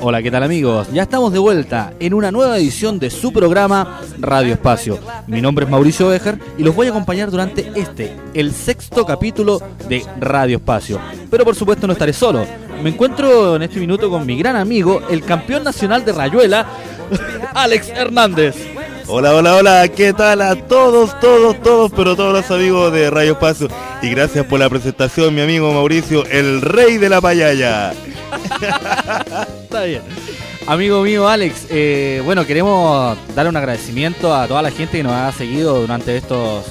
Hola, ¿qué tal amigos? Ya estamos de vuelta en una nueva edición de su programa Radio Espacio. Mi nombre es Mauricio Bejar y los voy a acompañar durante este, el sexto capítulo de Radio Espacio. Pero por supuesto no estaré solo. Me encuentro en este minuto con mi gran amigo, el campeón nacional de Rayuela, Alex Hernández. Hola, hola, hola, ¿qué tal a todos, todos, todos, pero todos los amigos de Radio Espacio? Y gracias por la presentación, mi amigo Mauricio, el rey de la payaya. Está bien. Amigo mío Alex, eh, bueno, queremos dar un agradecimiento a toda la gente que nos ha seguido durante estos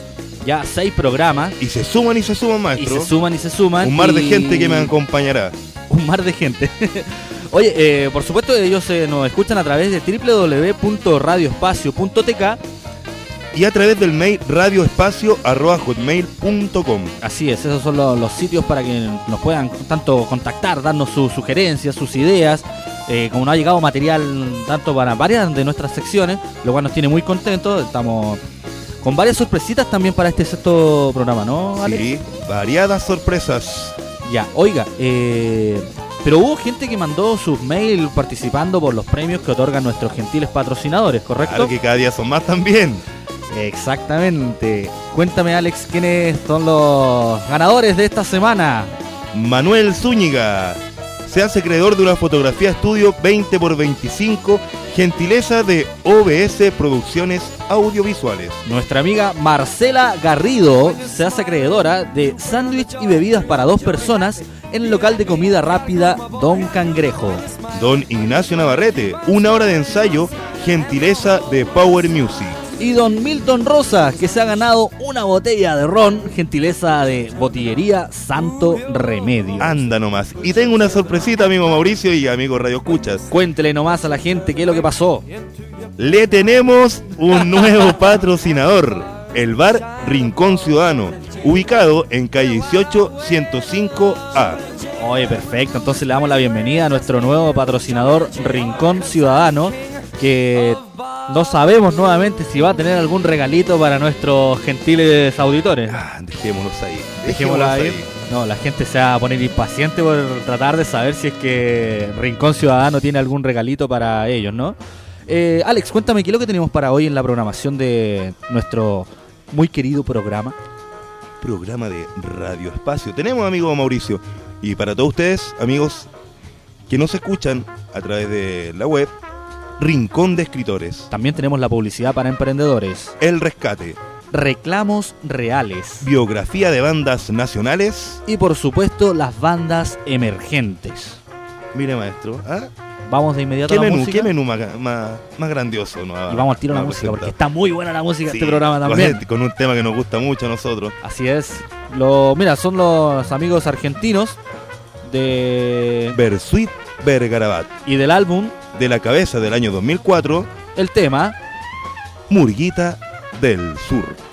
ya seis programas. Y se suman y se suman, maestro. Y se suman y se suman. Un mar de gente que me acompañará. Un mar de gente. Oye, eh, por supuesto ellos eh, nos escuchan a través de www.radioespacio.tk y a través del mail radioespacio.hotmail.com. Así es, esos son los, sitios para que nos puedan tanto contactar, darnos sus sugerencias, sus ideas. Eh, como no ha llegado material tanto para varias de nuestras secciones, lo cual nos tiene muy contentos. Estamos con varias sorpresitas también para este sexto programa, ¿no, Alex? Sí, variadas sorpresas. Ya, oiga, eh, pero hubo gente que mandó sus mails participando por los premios que otorgan nuestros gentiles patrocinadores, ¿correcto? Claro que cada día son más también. Exactamente. Cuéntame, Alex, quiénes son los ganadores de esta semana. Manuel Zúñiga. Se hace creador de una fotografía estudio 20 x 25, gentileza de OBS Producciones Audiovisuales. Nuestra amiga Marcela Garrido se hace acreedora de sándwich y bebidas para dos personas en el local de comida rápida Don Cangrejo. Don Ignacio Navarrete, una hora de ensayo, gentileza de Power Music y don Milton Rosa, que se ha ganado una botella de ron, gentileza de botillería Santo Remedio. Anda nomás. Y tengo una sorpresita, amigo Mauricio y amigo Radio Escuchas. Cuéntele nomás a la gente qué es lo que pasó. Le tenemos un nuevo patrocinador, el bar Rincón Ciudadano, ubicado en calle 18 105A. Oye, perfecto. Entonces le damos la bienvenida a nuestro nuevo patrocinador Rincón Ciudadano, que no sabemos nuevamente si va a tener algún regalito para nuestros gentiles auditores. Ah, dejémonos ahí. Dejémoslo ahí. No, la gente se va a poner impaciente por tratar de saber si es que Rincón Ciudadano tiene algún regalito para ellos, ¿no? Eh, Alex, cuéntame qué es lo que tenemos para hoy en la programación de nuestro muy querido programa. Programa de Radio Espacio. Tenemos, amigo Mauricio, y para todos ustedes, amigos que nos escuchan a través de la web, Rincón de Escritores. También tenemos la publicidad para emprendedores. El Rescate. Reclamos reales. Biografía de bandas nacionales. Y por supuesto las bandas emergentes. Mire maestro, ¿ah? Vamos de inmediato a la menú, música. ¿Qué menú más, grandioso? y vamos al tiro a la música, porque está muy buena la música de este programa también. Con, un tema que nos gusta mucho a nosotros. Así es. Lo, mira, son los amigos argentinos de... Bersuit Bergarabat. Y del álbum de la cabeza del año 2004, el tema Murguita del Sur.「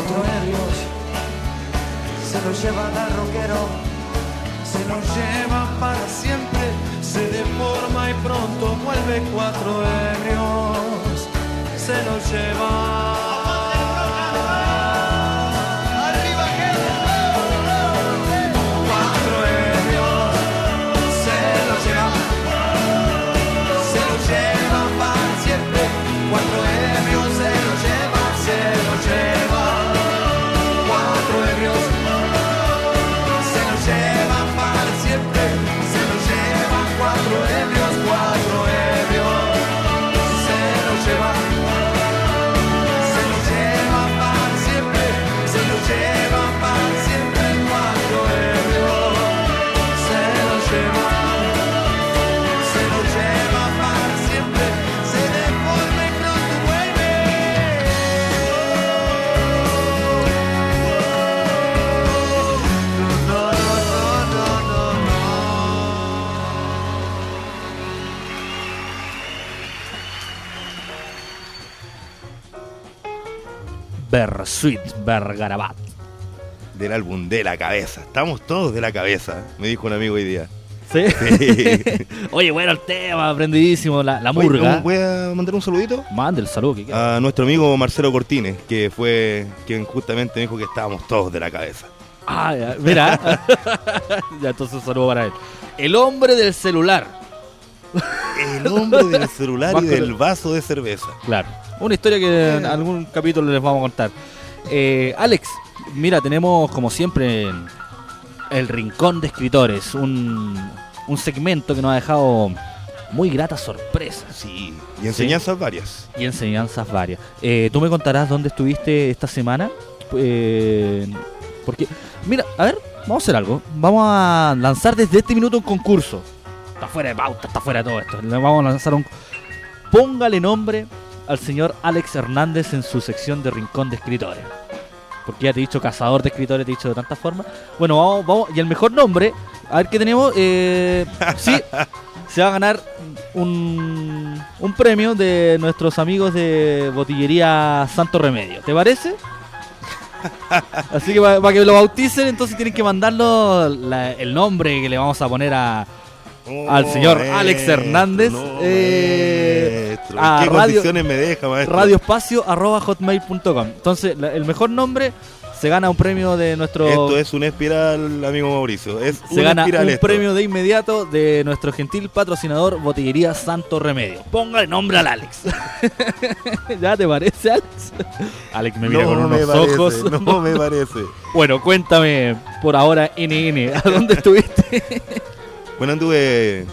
Cuatro ebrios se lo llevan al rockero, se lo llevan para siempre, se deforma y pronto vuelve cuatro ebrios, se lo llevan. Bersuit Bergarabat. Del álbum De la Cabeza. Estamos todos de la cabeza, me dijo un amigo hoy día. ¿Sí? Sí. Oye, bueno, el tema, aprendidísimo, la, la Oye, murga. Voy a mandar un saludito Mande el saludo que a nuestro amigo Marcelo Cortines, que fue quien justamente me dijo que estábamos todos de la cabeza. Ah, ya, mira. ya, entonces un saludo para él. El hombre del celular. El hombre del celular y del el- vaso de cerveza. Claro. Una historia que en algún capítulo les vamos a contar. Eh, Alex, mira, tenemos como siempre el Rincón de Escritores, un, un segmento que nos ha dejado muy gratas sorpresas Sí, y enseñanzas varias. y enseñanzas varias. Eh, ¿Tú me contarás dónde estuviste esta semana? Eh, porque, mira, a ver, vamos a hacer algo. Vamos a lanzar desde este minuto un concurso. Está fuera de pauta, está fuera de todo esto. Le vamos a lanzar un... Póngale nombre al señor Alex Hernández en su sección de Rincón de Escritores. Porque ya te he dicho cazador de escritores, te he dicho de tantas formas. Bueno, vamos, vamos. Y el mejor nombre, a ver qué tenemos. Eh, sí, se va a ganar un, un premio de nuestros amigos de Botillería Santo Remedio. ¿Te parece? Así que para que lo bauticen, entonces tienen que mandarlo el nombre que le vamos a poner a, Al señor Alex Hernández, eh, maestro. a ¿Qué radio- condiciones me deja, maestro? radioespacio.hotmail.com. Entonces, la- el mejor nombre se gana un premio de nuestro. Esto es una espiral, amigo Mauricio. Es se gana espiral un esto. premio de inmediato de nuestro gentil patrocinador Botillería Santo Remedio. Póngale nombre al Alex. ¿Ya te parece, Alex? Alex me mira no con me unos parece, ojos. No me parece. Bueno, cuéntame por ahora, NN, ¿a dónde estuviste? Bueno, anduve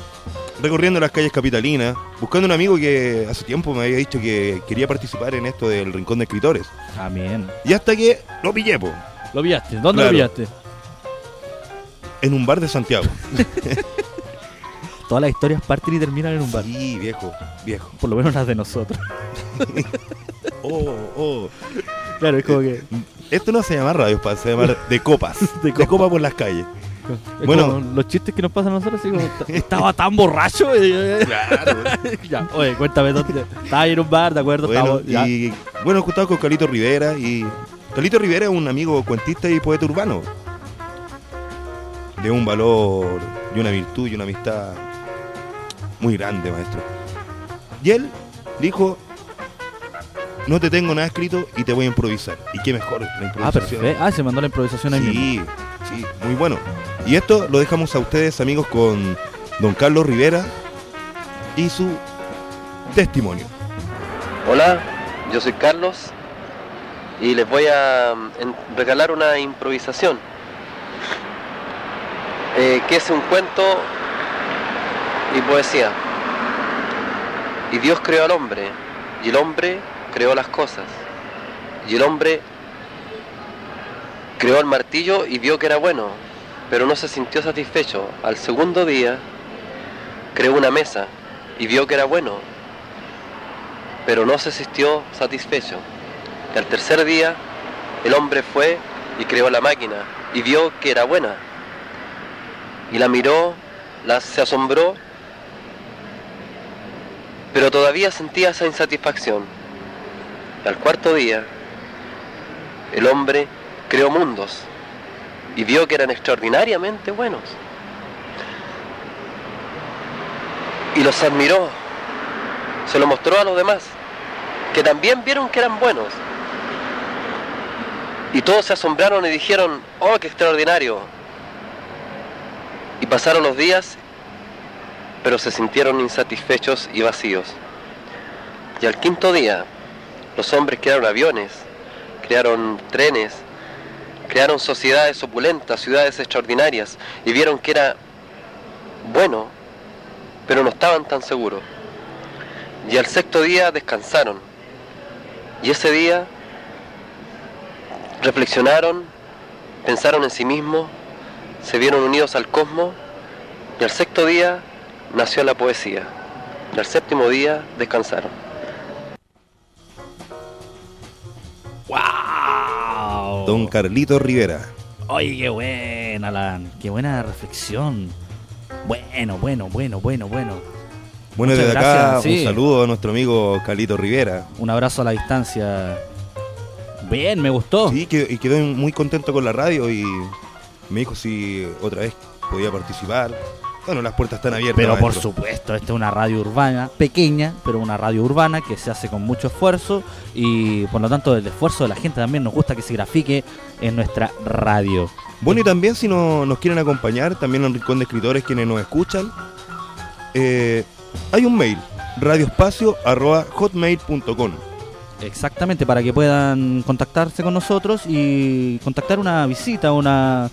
recorriendo las calles capitalinas, buscando un amigo que hace tiempo me había dicho que quería participar en esto del Rincón de Escritores. Bien. Y hasta que lo pillé, po. ¿Lo pillaste? ¿Dónde Claro. lo pillaste? en un bar de Santiago. Todas las historias parten y terminan en un bar. Sí, viejo, viejo. Por lo menos las de nosotros. Oh, oh. Claro, es como que. Esto no se llama radio, se llama de copas. De de, copas. copa por las calles. Es Bueno. los chistes que nos pasan a nosotros, así como. Estaba tan borracho. Claro. ya, oye, cuéntame dónde. Estaba ahí en un bar, ¿de acuerdo? Bueno, Estaba- y bueno, con Calito Rivera y Calito Rivera es un amigo cuentista y poeta urbano. De un valor y una virtud y una amistad muy grande, maestro. Y él dijo, no te tengo nada escrito y te voy a improvisar. Y qué mejor la Ah, improvisación. perfecto. Ah, se mandó la improvisación ahí mismo. Sí, sí, muy bueno. Y esto lo dejamos a ustedes, amigos, con don Carlos Rivera y su testimonio. Hola, yo soy Carlos y les voy a mm, regalar una improvisación eh, que es un cuento y poesía. Y Dios creó al hombre y el hombre creó las cosas y el hombre creó el martillo y vio que era bueno, pero no se sintió satisfecho. Al segundo día creó una mesa y vio que era bueno, pero no se sintió satisfecho. Y al tercer día, el hombre fue y creó la máquina y vio que era buena. Y la miró, la, se asombró, pero todavía sentía esa insatisfacción. Al cuarto día, el hombre creó mundos y vio que eran extraordinariamente buenos. Y los admiró se lo mostró a los demás, que también vieron que eran buenos. Y todos se asombraron y dijeron, oh, qué extraordinario. Y pasaron los días, pero se sintieron insatisfechos y vacíos. Y al quinto día, los hombres crearon aviones, crearon trenes, crearon sociedades opulentas, ciudades extraordinarias, y vieron que era bueno, pero no estaban tan seguros. Y al sexto día descansaron. Y ese día reflexionaron, pensaron en sí mismos, se vieron unidos al cosmos y al sexto día nació la poesía. Y al séptimo día descansaron. ¡Wow! Don Carlito Rivera. Oye, qué buena, Alan. Qué buena reflexión. Bueno, bueno, bueno, bueno, bueno. Bueno, Muchas desde acá sí. un saludo a nuestro amigo Carlito Rivera. Un abrazo a la distancia. Bien, me gustó. Sí, que, y quedó muy contento con la radio y me dijo si otra vez podía participar. Bueno, las puertas están abiertas. Pero por supuesto, esta es una radio urbana, pequeña, pero una radio urbana que se hace con mucho esfuerzo y por lo tanto el esfuerzo de la gente también nos gusta que se grafique en nuestra radio. Bueno, y también si no, nos quieren acompañar, también en Rincón de Escritores, quienes nos escuchan, eh, hay un mail, radioespacio.hotmail.com. Exactamente, para que puedan contactarse con nosotros y contactar una visita, una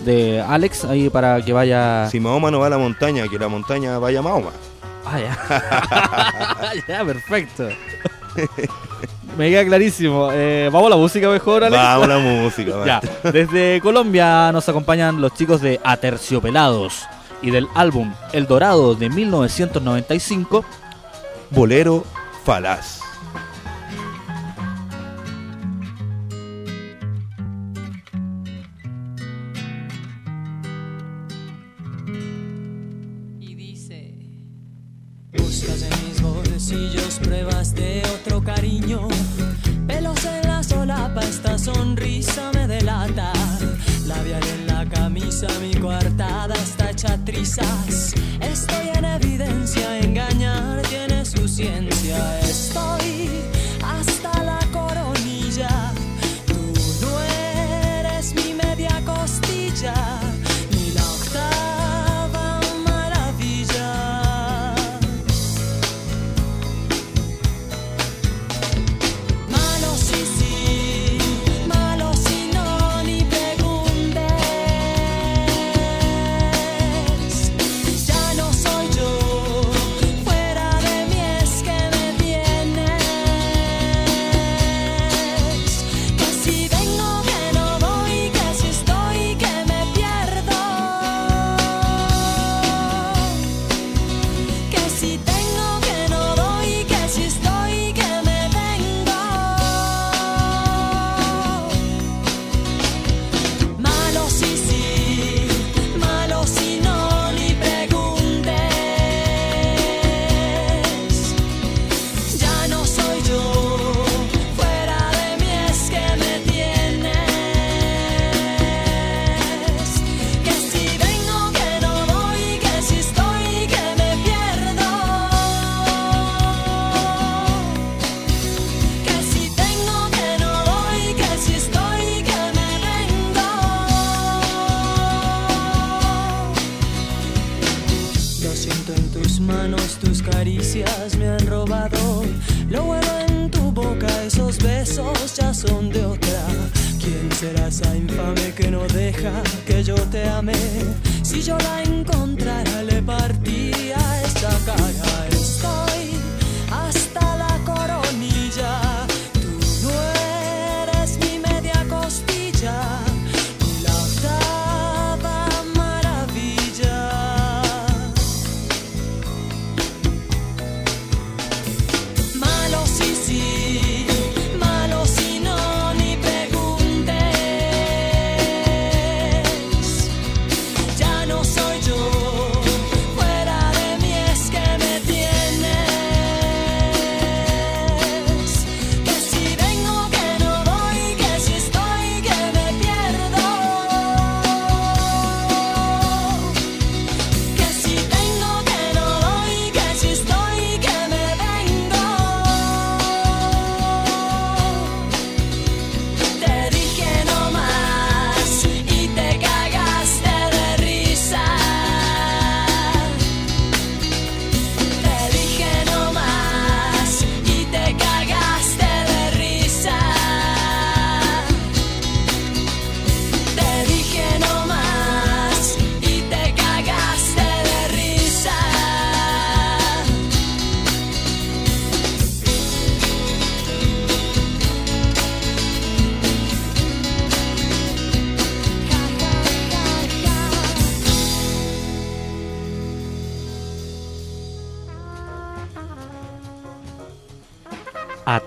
de Alex ahí para que vaya... Si Mahoma no va a la montaña, que la montaña vaya a Mahoma. Ah, ya. ya, perfecto. Me queda clarísimo. Eh, Vamos a la música mejor, Alex. Vamos a la música. Ya, desde Colombia nos acompañan los chicos de Aterciopelados y del álbum El Dorado de 1995. Bolero falaz. esos besos ya son de otra. ¿Quién será esa infame que no deja que yo te ame? Si yo la encontrara, le partiría esta cara.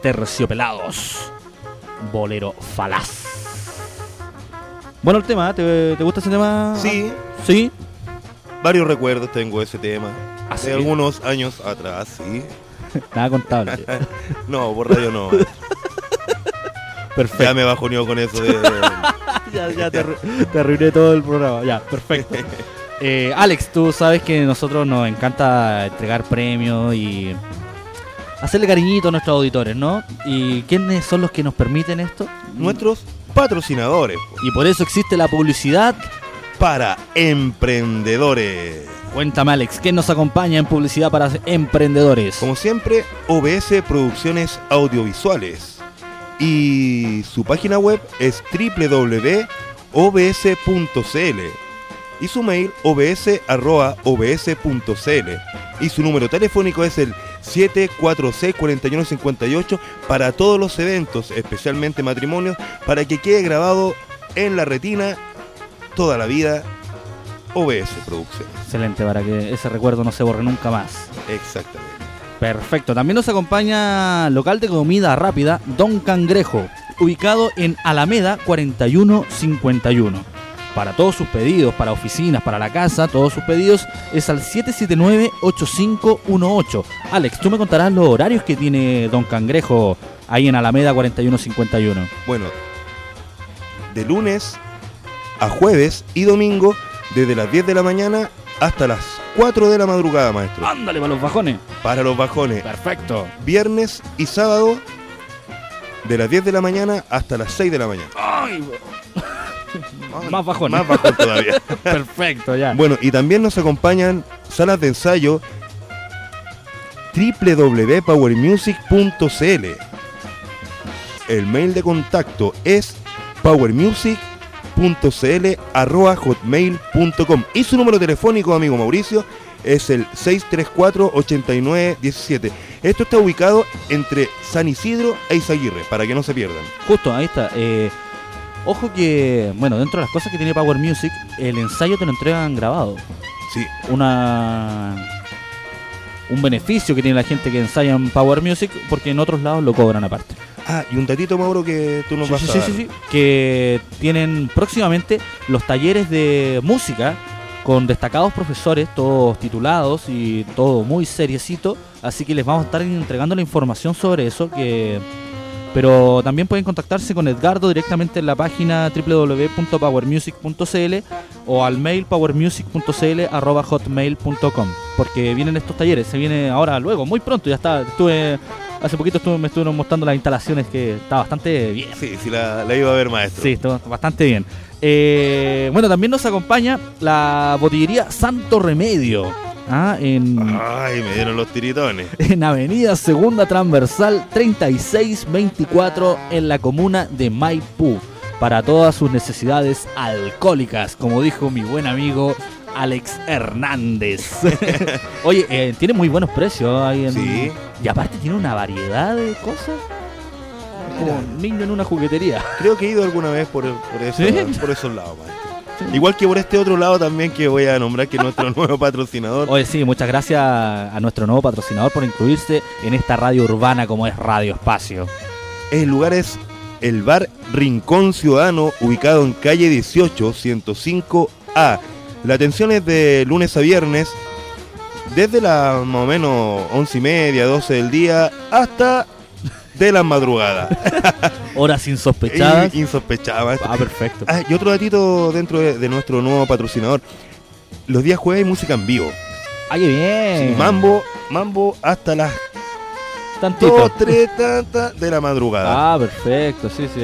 Aterciopelados. Bolero falaz. Bueno, el tema, ¿te, te gusta ese tema? Sí, Sí. varios recuerdos tengo de ese tema. ¿Ah, sí? De algunos años atrás, sí. Nada contable. No, por radio no. Perfecto. Ya me bajoneó con eso de... ya, ya te, te arruiné todo el programa. Ya, perfecto. Eh, Alex, tú sabes que a nosotros nos encanta entregar premios y hacerle cariñito a nuestros auditores, ¿no? ¿Y quiénes son los que nos permiten esto? Nuestros patrocinadores Y por eso existe la publicidad. para emprendedores. Cuéntame, Alex, ¿quién nos acompaña en publicidad para emprendedores? Como siempre, OBS Producciones Audiovisuales. Y su página web es www.obs.cl. Y su mail obs.obs.cl. Y su número telefónico es el 746-4158 para todos los eventos, especialmente matrimonios, para que quede grabado en la retina toda la vida OBS Producciones. Excelente, para que ese recuerdo no se borre nunca más. Exactamente. Perfecto. También nos acompaña local de comida rápida Don Cangrejo, ubicado en Alameda 4151. Para todos sus pedidos, para oficinas, para la casa, todos sus pedidos es al 779-8518. Alex, tú me contarás los horarios que tiene Don Cangrejo ahí en Alameda 4151. Bueno, de lunes a jueves y domingo, desde las 10 de la mañana hasta las 4 de la madrugada, maestro. Ándale para los bajones. Para los bajones. Perfecto. Viernes y sábado, de las 10 de la mañana hasta las 6 de la mañana. Ay, Más bajones. Más bajón todavía. perfecto, ya. bueno, y también nos acompañan salas de ensayo www.powermusic.cl. El mail de contacto es powermusic.cl@hotmail.com y su número telefónico, amigo Mauricio, es el 634-8917. Esto está ubicado entre San Isidro e Izaguirre, para que no se pierdan. Justo, ahí está. Eh, ojo que, bueno, dentro de las cosas que tiene Power Music, el ensayo te lo entregan grabado. Sí, Una un beneficio que tiene la gente que ensaya en Power Music, porque en otros lados lo cobran aparte. Ah, y un datito, Mauro, que tú nos Sí, vas sí, a sí, dar. sí, sí, que tienen próximamente los talleres de música con destacados profesores, todos titulados y todo muy seriecito, así que les vamos a estar entregando la información sobre eso, que pero también pueden contactarse con Edgardo directamente en la página www.powermusic.cl o al mail powermusic.cl@hotmail.com, porque vienen estos talleres, se viene ahora luego, muy pronto, ya está, estuve hace poquito estuve, me estuvieron mostrando las instalaciones que está bastante bien. Sí, sí, la, la iba a ver, maestro. Sí, está bastante bien. Eh, bueno, también nos acompaña la botillería Santo Remedio. Ah, en, Ay, me dieron los tiritones. en Avenida Segunda Transversal 3624 en la comuna de Maipú. para todas sus necesidades alcohólicas, como dijo mi buen amigo Alex Hernández. Oye, eh, tiene muy buenos precios ahí en... Sí. Y aparte tiene una variedad de cosas. Como un niño en una juguetería. Creo que he ido alguna vez por, por, eso- ¿Sí? por esos lados, maestro. Igual que por este otro lado también que voy a nombrar que es nuestro nuevo patrocinador. Oye, sí, muchas gracias a nuestro nuevo patrocinador por incluirse en esta radio urbana como es Radio Espacio. El lugar es el bar Rincón Ciudadano, ubicado en calle 18, 105A. La atención es de lunes a viernes, desde las más o menos 11 y media, 12 del día, hasta de la madrugada. Horas insospechadas. Y- Insospechada, maestro. Ah, perfecto. Ah, y otro datito dentro de, de nuestro nuevo patrocinador. Los días jueves hay música en vivo. Ay, qué bien. Sí, mambo, mambo hasta las Tantito. 2, 3 de la madrugada. Ah, perfecto, sí, sí.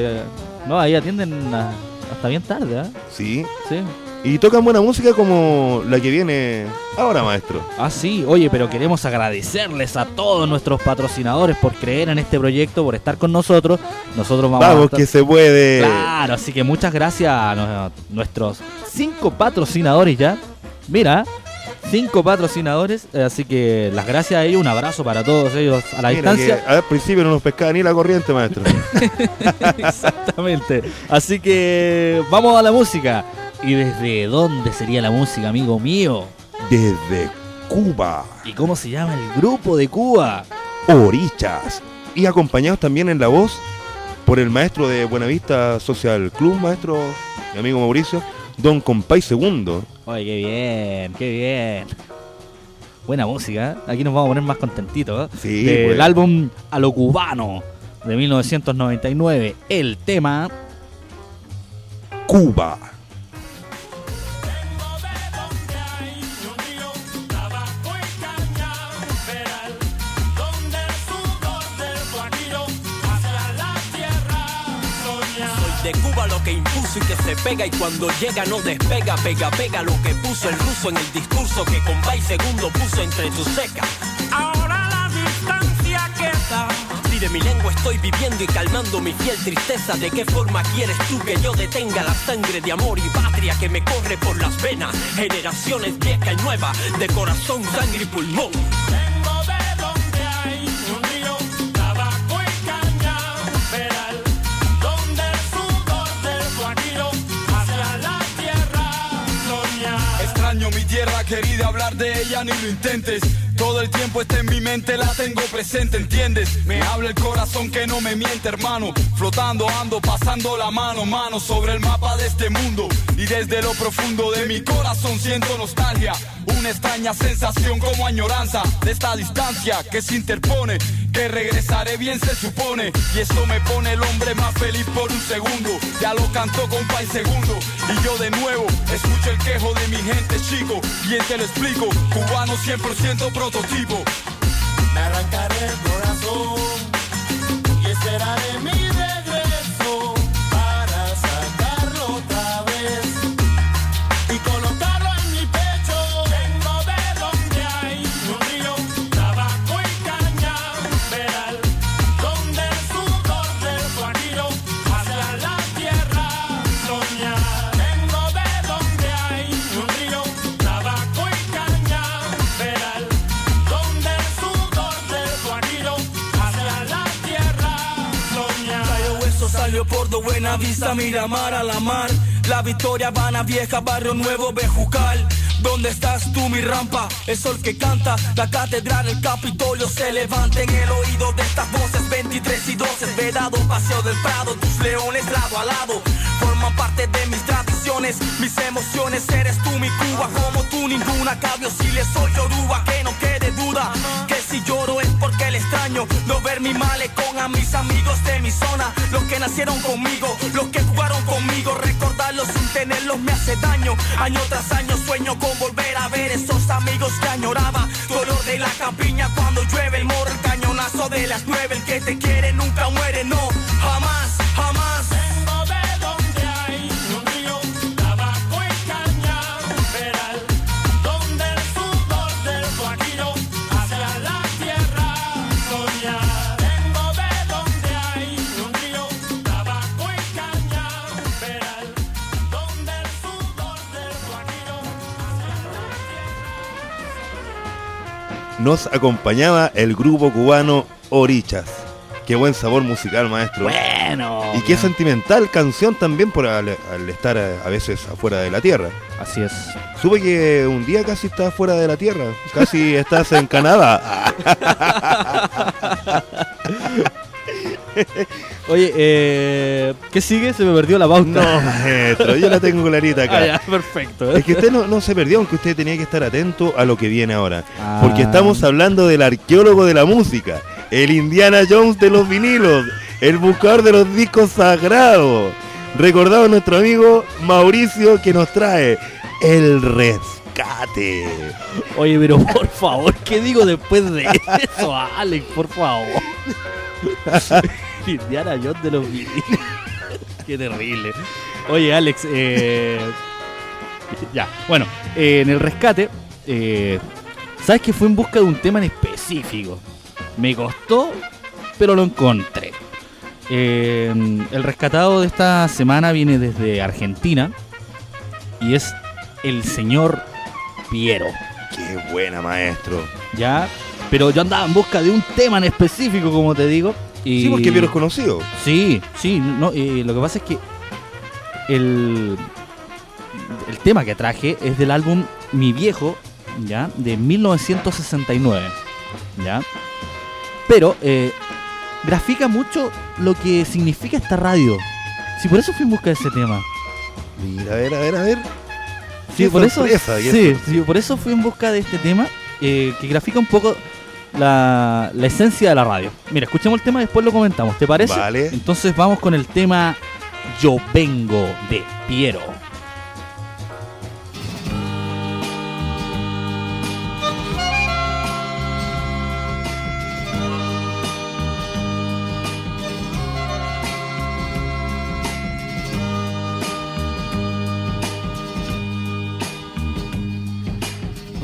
No, ahí atienden a- hasta bien tarde, ¿ah? Sí. Sí. Y tocan buena música como la que viene ahora, maestro. Ah, sí, oye, pero queremos agradecerles a todos nuestros patrocinadores por creer en este proyecto, por estar con nosotros. Nosotros vamos a estar- que se puede. Claro, así que muchas gracias a nu- nuestros cinco patrocinadores ya. Mira, cinco patrocinadores, eh, así que las gracias a ellos, un abrazo para todos ellos a la Mira distancia. que al principio no nos pescaba ni la corriente, maestro. Exactamente. Así que vamos a la música. ¿Y desde dónde sería la música, amigo mío? Desde Cuba, ¿Y cómo se llama el grupo de Cuba? Orichas. Y acompañados también en la voz por el maestro de Buenavista Social Club, maestro, mi amigo Mauricio, Don Compay Segundo. Oye, qué bien, qué bien. Buena música, ¿eh? aquí nos vamos a poner más contentitos. ¿eh? Sí, Del pues. álbum A lo Cubano de 1999. El tema Cuba. Lo que impuso y que se pega y cuando llega no despega, pega, pega lo que puso el ruso en el discurso que con y segundo puso entre sus secas. Ahora la distancia queda. Si de mi lengua estoy viviendo y calmando mi fiel tristeza, ¿de qué forma quieres tú que yo detenga la sangre de amor y patria que me corre por las venas? Generaciones vieja y nueva, de corazón, sangre y pulmón. Querida, hablar de ella ni lo intentes. Todo el tiempo está en mi mente, la tengo presente, ¿entiendes? Me habla el corazón que no me miente, hermano. Flotando ando, pasando la mano, mano sobre el mapa de este mundo. Y desde lo profundo de mi corazón siento nostalgia. Una extraña sensación como añoranza de esta distancia que se interpone. Que regresaré bien se supone. Y esto me pone el hombre más feliz por un segundo. Ya lo cantó con Pai Segundo. Y yo de nuevo escucho el quejo de mi gente, chico. Bien te lo explico. Cubano 100% prototipo. Me arrancaré el corazón y mi regreso por do Buena Vista, Miramar a la mar. La Victoria, Habana Vieja, Barrio Nuevo, Bejucal. ¿Dónde estás tú, mi rampa? El sol que canta, la catedral, el Capitolio se levanta en el oído de estas voces. 23 y 12, vedado, paseo del Prado, tus leones lado a lado. Forman parte de mis tradiciones, mis emociones. Eres tú, mi Cuba, como tú, ninguna. Cabio si le soy Yoruba, los que nacieron conmigo, los que jugaron conmigo, recordarlos sin tenerlos me hace daño. Año tras año sueño con volver a ver esos amigos que añoraba. Dolor de la campiña cuando llueve el moro, el cañonazo de las nueve, el que te quiere nunca muere, no, nos acompañaba el grupo cubano Orichas. Qué buen sabor musical, maestro. Bueno. Y qué sentimental canción también por al, al estar a veces afuera de la Tierra. Así es. Supe que un día casi estás fuera de la Tierra, casi estás en Canadá. Oye, eh, ¿qué sigue? Se me perdió la pauta. No, maestro, yo la tengo clarita acá. Ah, ya, perfecto. Es que usted no, no se perdió, aunque usted tenía que estar atento a lo que viene ahora. Ah. Porque estamos hablando del arqueólogo de la música, el Indiana Jones de los vinilos, el buscador de los discos sagrados. Recordado nuestro amigo Mauricio que nos trae el rescate. Oye, pero por favor, ¿qué digo después de eso, Alex? Por favor. Indiana Jones de los vinilos. Qué terrible. Oye, Alex, eh, ya. Bueno, eh, en el rescate, eh, ¿sabes que fue en busca de un tema en específico? Me costó, pero lo encontré. El rescatado de esta semana viene desde Argentina y es el señor Piero. Qué buena, maestro. ¿ya? Pero yo andaba en busca de un tema en específico, como te digo. Y... Sí, porque Piero es conocido. Sí, sí, no, eh, lo que pasa es que el, el tema que traje es del álbum Mi Viejo, ¿ya? De 1969, ¿ya? Pero eh, grafica mucho lo que significa esta radio. Sí, por eso fui en busca de ese tema. Mira, a ver, a ver, a ver. Sí, por eso, sorpresa, sí, sí, por eso fui en busca de este tema eh, que grafica un poco la, la esencia de la radio. Mira, escuchemos el tema y después lo comentamos, ¿te parece? Vale. Entonces vamos con el tema Yo vengo de Piero.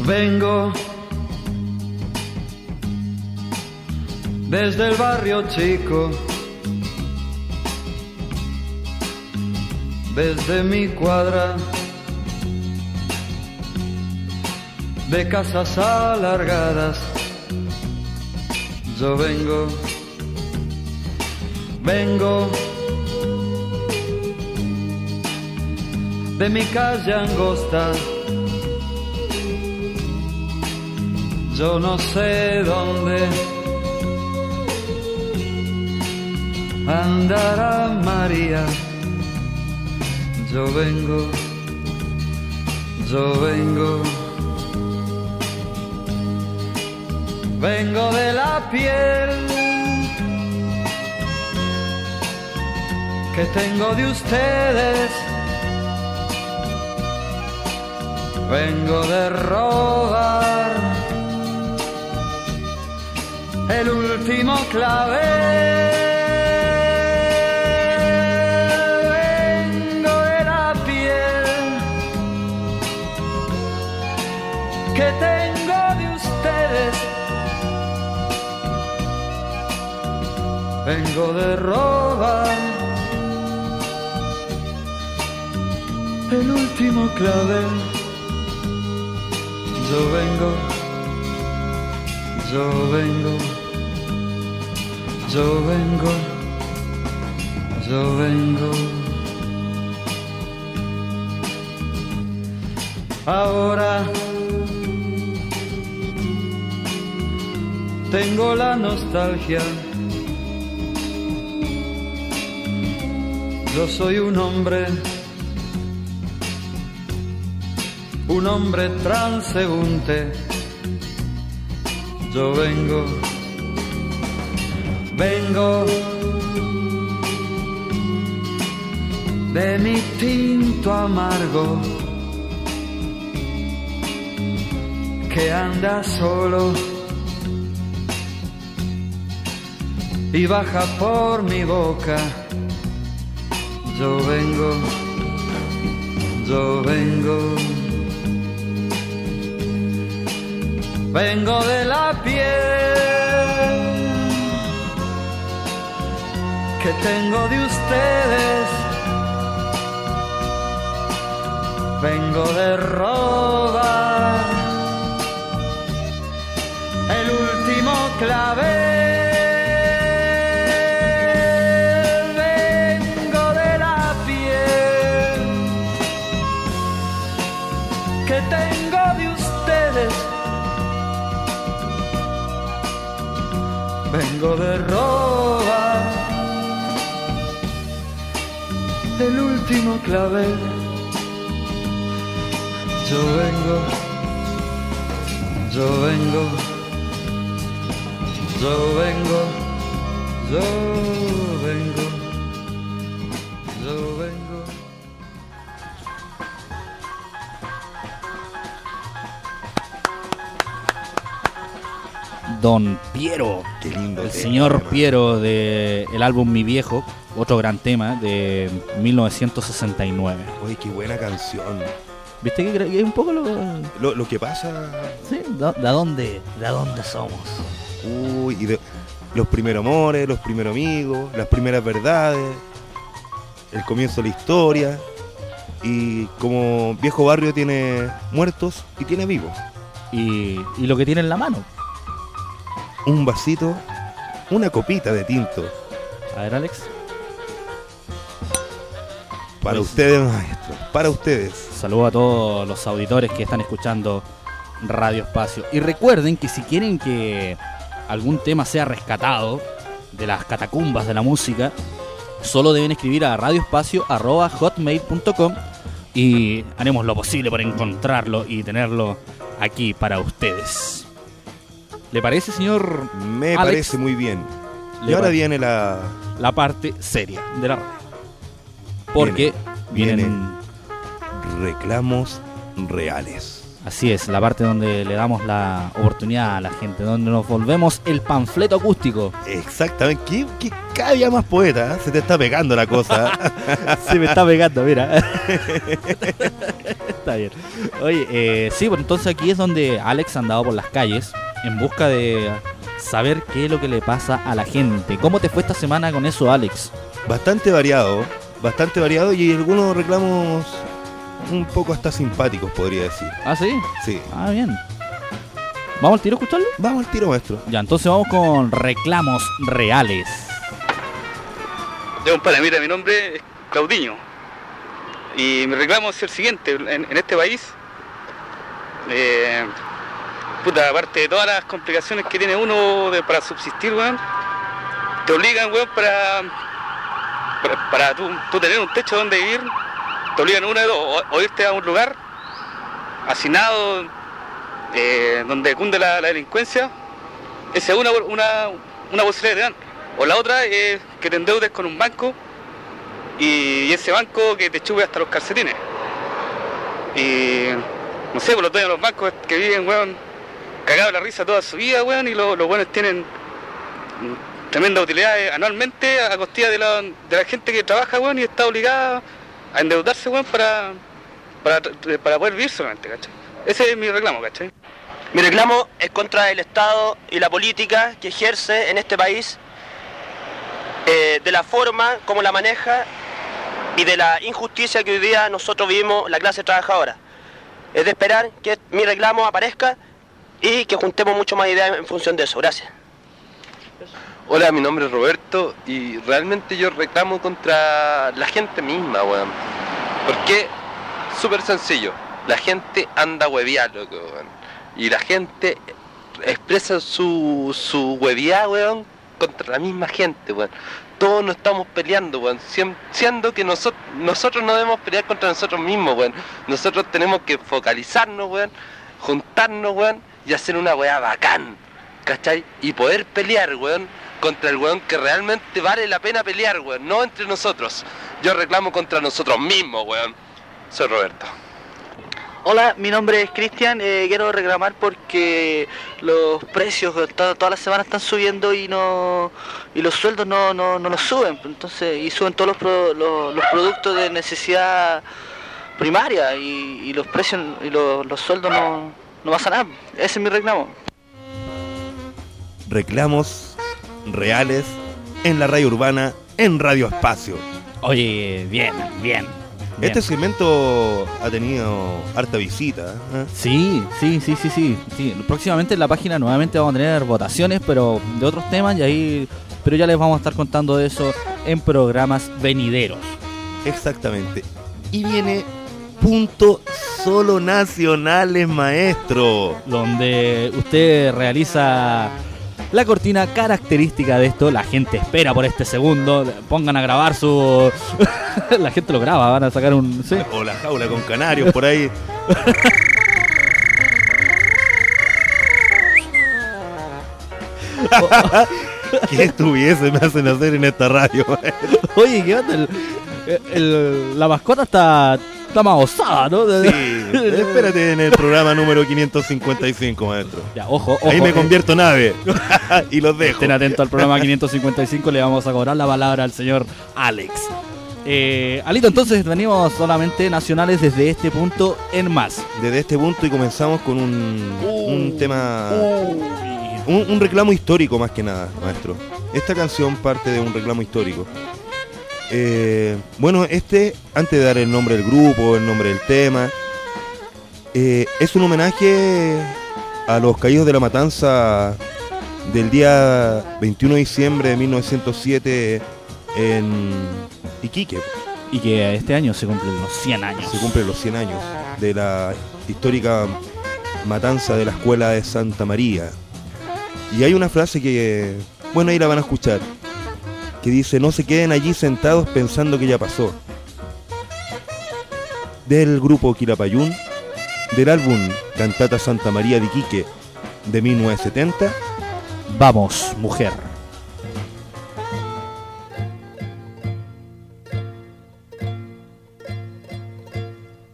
Vengo desde el barrio chico, desde mi cuadra. De casas alargadas. Yo vengo, vengo. De mi calle angosta. yo no sé dónde andará María. Yo vengo, yo vengo, vengo de la piel que tengo de ustedes. Vengo de robar el último clavel. Vengo de robar el último clavel. Yo vengo yo vengo, yo vengo, yo vengo. Ahora tengo la nostalgia. Yo soy un hombre, un hombre transeúnte yo vengo, vengo de mi tinto amargo que anda solo y baja por mi boca. Yo vengo, yo vengo. vengo de la piel que tengo de ustedes. Vengo de robar clavel, Vengo de robar el último clavel. Yo vengo, yo vengo, yo vengo, yo vengo, yo vengo. Don Piero, Qué lindo. el tema, señor. Piero de el álbum Mi Viejo, otro gran tema de 1969. Oye, qué buena canción. ¿Viste que es un poco lo... Lo, lo que pasa. Sí, ¿de, de dónde, de dónde somos? Uy, y de los primeros amores, los primeros amigos, las primeras verdades, el comienzo de la historia. Y como viejo barrio tiene muertos y tiene vivos. Y, y lo que tiene en la mano. Un vasito, una copita de tinto. A ver, Alex. Para Pues- ustedes, maestros. Para ustedes. Saludo a todos los auditores que están escuchando Radio Espacio. Y recuerden que si quieren que algún tema sea rescatado de las catacumbas de la música, solo deben escribir a radioespacio.hotmail.com y haremos lo posible por encontrarlo y tenerlo aquí para ustedes. ¿Le parece, señor? Me Alex? parece muy bien. Le Y ahora viene la. La parte seria de la radio. Porque Viene- vienen... reclamos reales. Así es, la parte donde le damos la oportunidad a la gente, donde nos volvemos el panfleto acústico. Exactamente. ¿Qué, qué- cada día más poeta? ¿eh? Se te está pegando la cosa. Se me está pegando, mira. está bien. Oye, eh, sí, pues entonces aquí es donde Alex ha andado por las calles en busca de saber qué es lo que le pasa a la gente. ¿Cómo te fue esta semana con eso, Alex? bastante variado. Bastante variado y algunos reclamos un poco hasta simpáticos, podría decir. Ah, sí. Sí. Ah, bien. ¿Vamos al tiro a escucharlo? Vamos al tiro, maestro. Ya, entonces vamos con reclamos reales. Ya, compadre, mira, mi nombre es Claudiño. Y mi reclamo es el siguiente. En, en este país, eh, puta, aparte de todas las complicaciones que tiene uno de- para subsistir, weón, te obligan, weón, para, para, para tú, tú tener un techo donde vivir, te obligan una de dos, o, irte a un lugar hacinado, eh, donde cunde la, delincuencia, esa es una, una, una posibilidad que te dan. O la otra es que te endeudes con un banco y, ese banco que te chupe hasta los calcetines. Y no sé, por los dueños de los bancos que viven, weón, cagados la risa toda su vida, weón, y los, los buenos tienen tremendas utilidades anualmente a costilla de la, de la gente que trabaja, weón, y está obligada a endeudarse, para, para, para poder vivir solamente, ¿cachai? Ese es mi reclamo, ¿cachai? Mi reclamo es contra el Estado y la política que ejerce en este país, eh, de la forma como la maneja y de la injusticia que hoy día nosotros vivimos la clase trabajadora. Es de esperar que mi reclamo aparezca y que juntemos mucho más ideas en función de eso. Gracias. Hola, mi nombre es Roberto y realmente yo reclamo contra la gente misma, weón. Porque, súper sencillo, la gente anda hueviada, loco, weón. Y la gente expresa su, su hueviada, weón, contra la misma gente, weón. Todos nos estamos peleando, weón. Siendo que nosotros, nosotros no debemos pelear contra nosotros mismos, weón. Nosotros tenemos que focalizarnos, weón, juntarnos, weón, y hacer una weá bacán. ¿cachai? Y poder pelear, weón, contra el weón que realmente vale la pena pelear, weón, no entre nosotros. Yo reclamo contra nosotros mismos, weón. Soy Roberto. Hola, mi nombre es Cristian. eh, quiero reclamar porque los precios to- todas las semanas están subiendo y no y los sueldos no, no, no los suben. Entonces, y suben todos los, pro- los, los productos de necesidad primaria y, y los precios y los, los sueldos no, no pasa nada. Ese es mi reclamo. Reclamos reales en la radio urbana en Radio Espacio. Oye, bien, bien. Bien. Este segmento ha tenido harta visita. ¿eh? Sí, sí, sí, sí, sí, sí. Próximamente en la página nuevamente vamos a tener votaciones, pero de otros temas y ahí, pero ya les vamos a estar contando de eso en programas venideros. Exactamente. Y viene punto solo nacionales, maestro. donde usted realiza la cortina característica de esto. La gente espera por este segundo. Pongan a grabar su. la gente lo graba, van a sacar un. sí. O la jaula con canarios por ahí. ¿Qué estuviese me hacen hacer en esta radio? Oye, ¿qué onda? El- el- la mascota está, está más osada, ¿no? Sí, espérate en el programa número 555, maestro. Ya, ojo, ojo. Ahí me eh, convierto en ave y los dejo. Estén atentos al programa 555, le vamos a cobrar la palabra al señor Alex. Eh, Alito, entonces venimos solamente nacionales desde este punto en más. Desde este punto y comenzamos con un, Uh. un tema, un, un reclamo histórico más que nada, maestro. Esta canción parte de un reclamo histórico. Eh, bueno, este, antes de dar el nombre del grupo, el nombre del tema, eh, es un homenaje a los caídos de la matanza del día 21 de diciembre de 1907 en Iquique. Y que este año se cumplen los 100 años. Se cumplen los 100 años de la histórica matanza de la escuela de Santa María. Y hay una frase que, bueno, ahí la van a escuchar, que dice, no se queden allí sentados pensando que ya pasó. Del grupo Quilapayún, del álbum Cantata Santa María de Iquique de 1970, Vamos, mujer.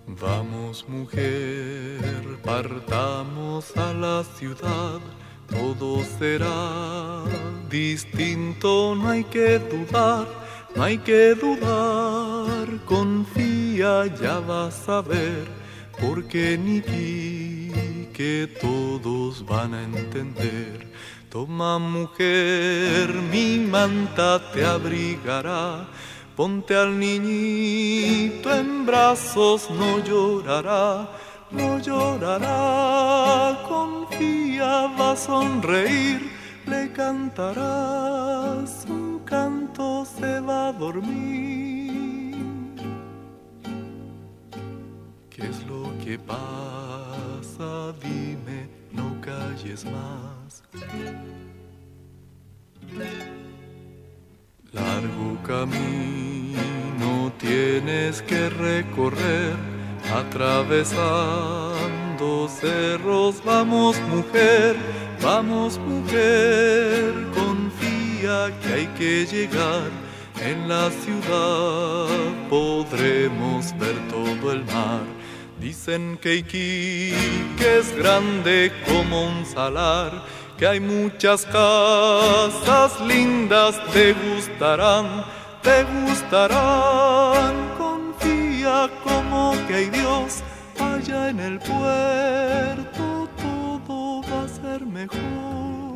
Vamos mujer, partamos a la ciudad, todo será distinto, no hay que dudar, no hay que dudar, confía, ya vas a ver, porque ni que todos van a entender. Toma mujer, mi manta te abrigará. Ponte al niñito en brazos, no llorará, no llorará, confía, va a sonreír, le cantarás, un canto se va a dormir. ¿Qué es lo que pasa? Dime, no calles más. Largo camino tienes que recorrer, atravesando cerros. Vamos mujer, vamos mujer, confía que hay que llegar. En la ciudad podremos ver todo el mar. Dicen que Iquique es grande como un salar, que hay muchas casas lindas, te gustarán, te gustarán. Confía como que hay Dios allá en el puerto, todo va a ser mejor.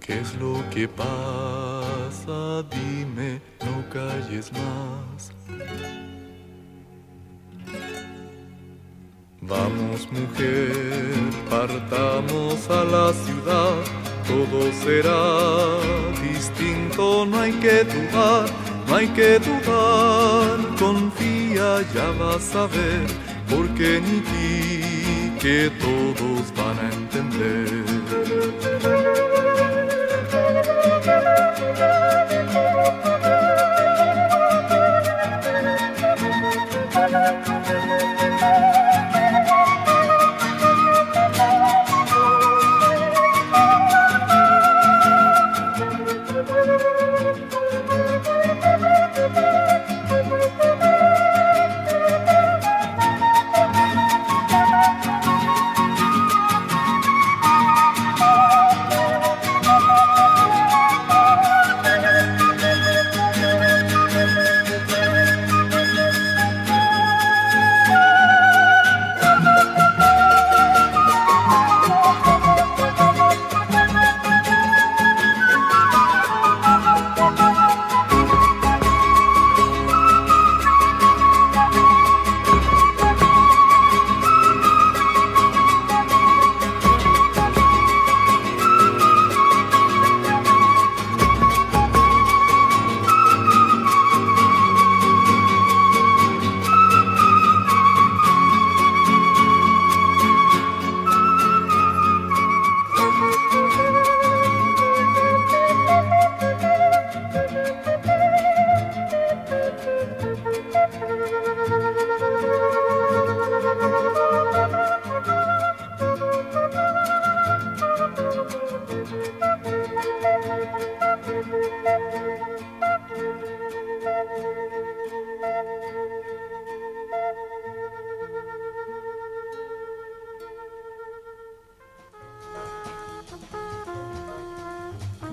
¿Qué es lo que pasa? Dime, no calles más. Vamos mujer, partamos a la ciudad, todo será distinto, no hay que dudar, no hay que dudar, confía, ya vas a ver, porque ni ti que todos van a entender.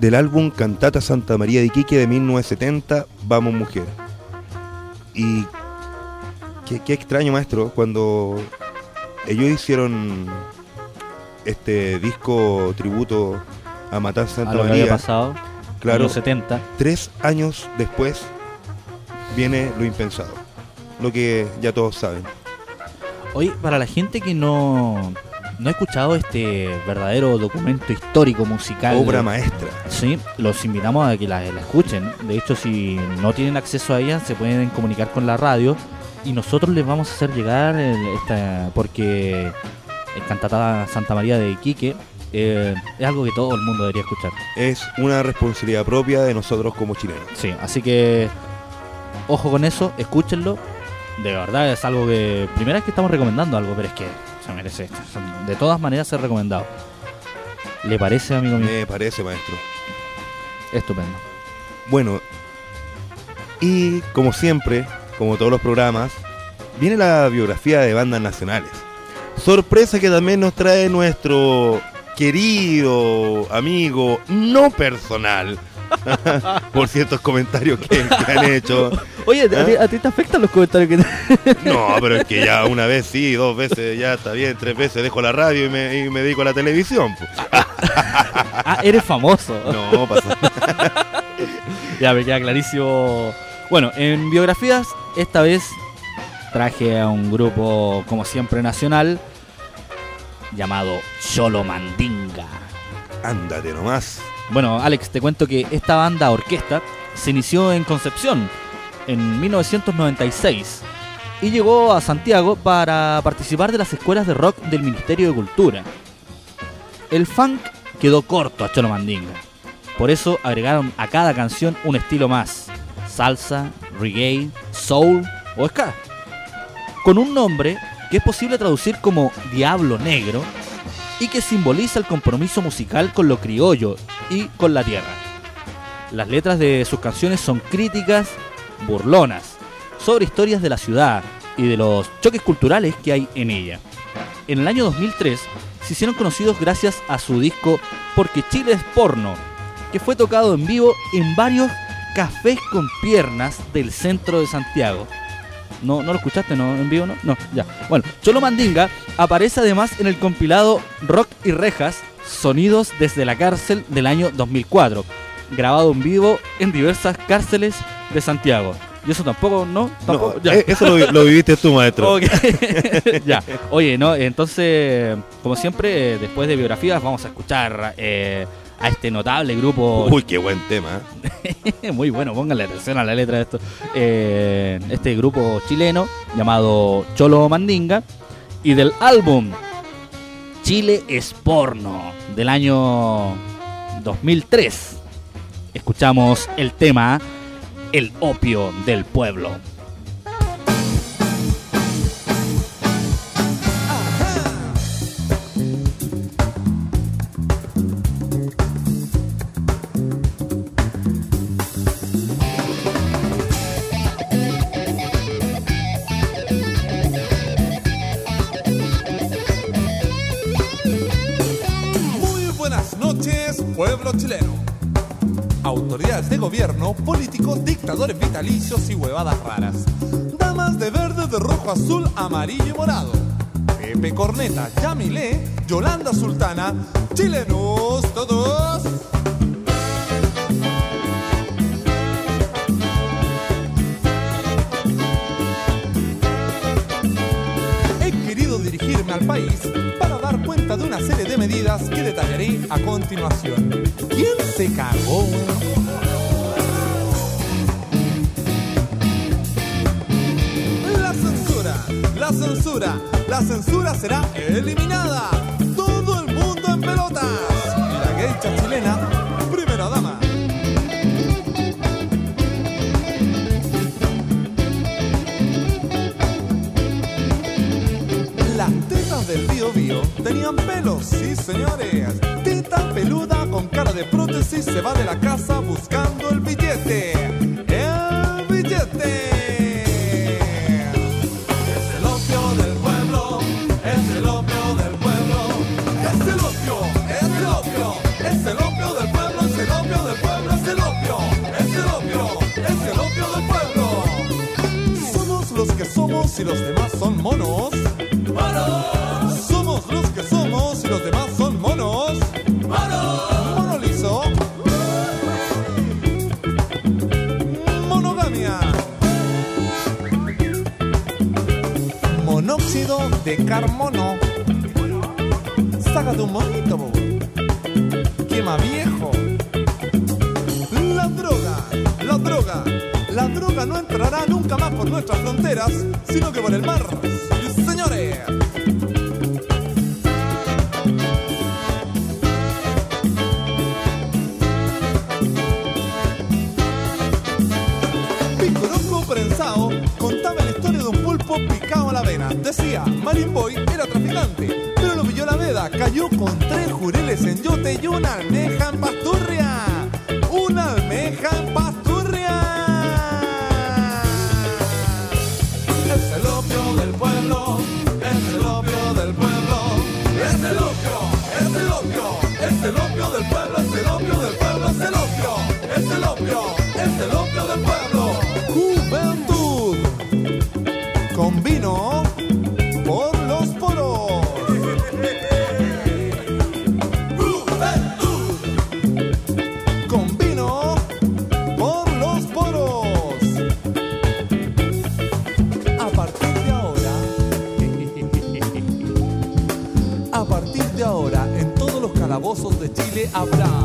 Del álbum Cantata Santa María de Iquique de 1970, Vamos Mujer. Y qué, qué extraño, maestro, cuando ellos hicieron este disco tributo a Matanza A Santa lo que había pasado. Claro. En los 70. Tres años después viene lo impensado. Lo que ya todos saben. Oye, para la gente que no, no ha escuchado este verdadero documento histórico musical. Obra maestra. Sí, los invitamos a que la, la escuchen. De hecho, si no tienen acceso a ella, se pueden comunicar con la radio y nosotros les vamos a hacer llegar esta, porque el Cantata Santa María de Iquique eh, es algo que todo el mundo debería escuchar. Es una responsabilidad propia de nosotros como chilenos. Sí, así que ojo con eso, escúchenlo. De verdad es algo que. Primera vez que estamos recomendando algo, pero es que se merece. De todas maneras, ser recomendado. ¿Le parece, amigo mío? Me parece, maestro. Estupendo. Bueno, y como siempre, como todos los programas, viene la biografía de bandas nacionales. Sorpresa que también nos trae nuestro querido amigo no personal. Por ciertos comentarios que, que han hecho. Oye, ¿a, ti, a ti te afectan los comentarios que te... No, pero es que ya una vez sí, dos veces ya está bien, tres veces dejo la radio y me, y me dedico a la televisión. pues. Ah, eres famoso. No, pasa. ya me queda clarísimo. Bueno, en biografías, esta vez traje a un grupo, como siempre, nacional, llamado Cholo Mandinga. Ándate nomás. Bueno, Alex, te cuento que esta banda orquesta se inició en Concepción en 1996 y llegó a Santiago para participar de las escuelas de rock del Ministerio de Cultura. El funk quedó corto a Cholo Mandinga, por eso agregaron a cada canción un estilo más: salsa, reggae, soul o ska. Con un nombre que es posible traducir como Diablo Negro y que simboliza el compromiso musical con lo criollo y con la tierra. Las letras de sus canciones son críticas, burlonas, sobre historias de la ciudad y de los choques culturales que hay en ella. En el año 2003 se hicieron conocidos gracias a su disco Porque Chile es porno, que fue tocado en vivo en varios cafés con piernas del centro de Santiago. No, no lo escuchaste, ¿no? En vivo, ¿no? No, ya. Bueno, Cholo Mandinga aparece además en el compilado Rock y Rejas, Sonidos desde la cárcel del año 2004, grabado en vivo en diversas cárceles de Santiago. Y eso tampoco, ¿no? Tampoco, No, eh, eso lo, lo viviste tú, maestro. Ok. ya. Oye, ¿no? Entonces, como siempre, después de biografías, vamos a escuchar eh, a este notable grupo. Uy, qué buen tema. ¿eh? Muy bueno, pónganle atención a la letra de esto. Eh, este grupo chileno llamado Cholo Mandinga. Y del álbum Chile es porno del año 2003. Escuchamos el tema El opio del pueblo. Pueblo chileno. Autoridades de gobierno, políticos, dictadores vitalicios y huevadas raras. Damas de verde, de rojo, azul, amarillo y morado. Pepe Corneta, Yamilé, Yolanda Sultana, chilenos todos. Que detallaré a continuación. ¿Quién se cagó? La censura, la censura, la censura será eliminada. Todo el mundo en pelotas. La geisha chilena, Tenían pelos, sí señores. Tita peluda con cara de prótesis se va de la casa buscando el billete. El billete. Es el opio del pueblo. Es el opio del pueblo. Es el opio, es el opio. Es el opio del pueblo. Es el opio del pueblo. Es el opio. Es el opio del pueblo. Somos los que somos y los demás son monos. De carbono. Sácate un monito, bobo. Quema viejo. La droga, la droga, la droga no entrará nunca más por nuestras fronteras, sino que por el mar. Con vino por los poros. Con vino por los poros. A partir de ahora, a partir de ahora, en todos los calabozos de Chile habrá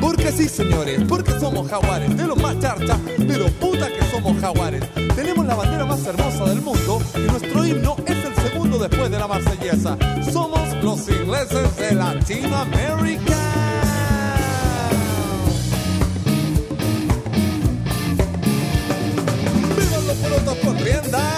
Porque sí, señores, porque somos jaguares, de los más charcha, pero puta que somos jaguares. Tenemos la bandera más hermosa del mundo y nuestro himno es el segundo después de la marsellesa. Somos los ingleses de Latinoamérica. ¡Vivan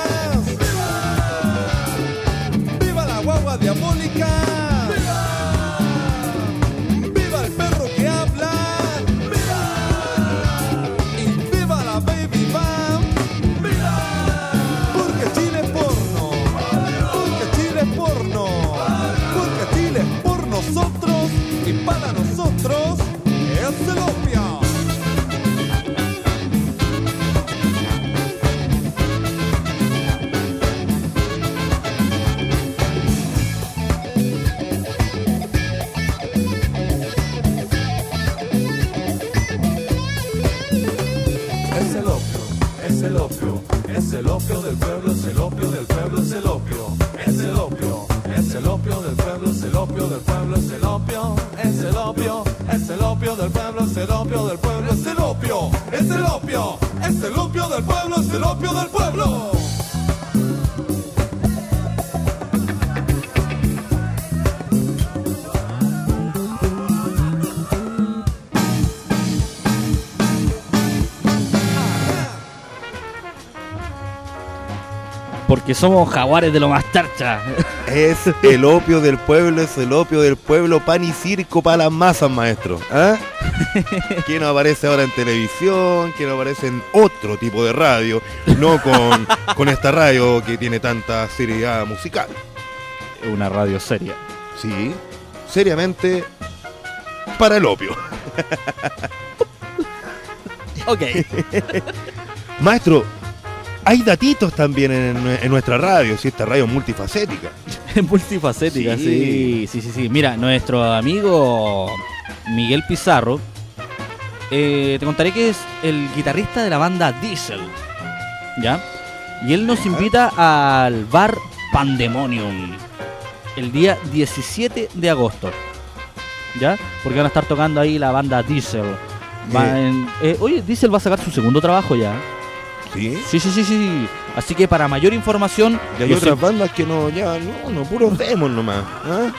somos jaguares de lo más charcha. Es el opio del pueblo, es el opio del pueblo, pan y circo para las masas, maestro. ¿Ah? ¿Quién aparece ahora en televisión? ¿Quién aparece en otro tipo de radio? No con, con esta radio que tiene tanta seriedad musical. Una radio seria. Sí, seriamente para el opio. Ok. Maestro, hay datitos también en, en nuestra radio, si esta radio es multifacética. Multifacética, Sí. sí. sí, sí, sí. Mira, nuestro amigo Miguel Pizarro, eh, te contaré que es el guitarrista de la banda Diesel, ¿ya? Y él nos invita al bar Pandemonium el día 17 de agosto, ¿ya? Porque van a estar tocando ahí la banda Diesel. Va Eh. en- eh, oye, Diesel va a sacar su segundo trabajo ya. ¿Sí? Sí, sí, sí, sí. Así que para mayor información, Y hay otras bandas que no, ya, no, no, puros demos nomás. ¿ah?